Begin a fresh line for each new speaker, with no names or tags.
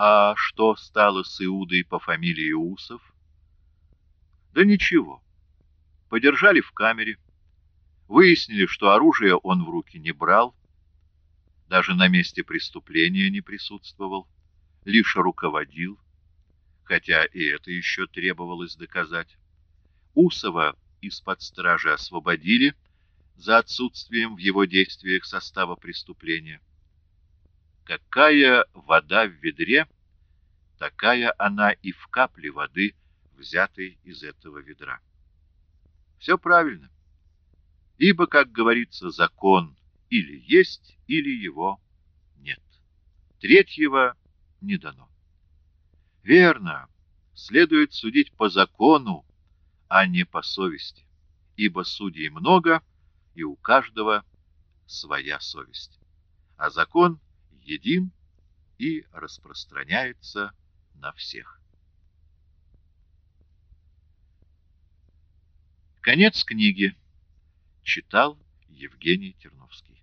А что стало с Иудой по фамилии Усов? Да ничего. Подержали в камере. Выяснили, что оружие он в руки не брал, даже на месте преступления не присутствовал, лишь руководил, хотя и это еще требовалось доказать. Усова из-под стражи освободили за отсутствием в его действиях состава преступления. Какая вода в ведре, такая она и в капле воды, взятой из этого ведра. Все правильно. Ибо, как говорится, закон или есть, или его нет. Третьего не дано. Верно, следует судить по закону, а не по совести, ибо судей много, и у каждого своя совесть. А закон един и распространяется на всех. Конец книги. Читал Евгений Терновский.